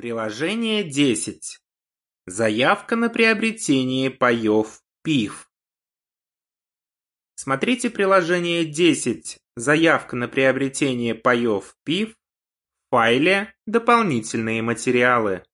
Приложение десять. Заявка на приобретение паёв ПИФ. Смотрите приложение десять «Заявка на приобретение паёв ПИФ» в файле «Дополнительные материалы».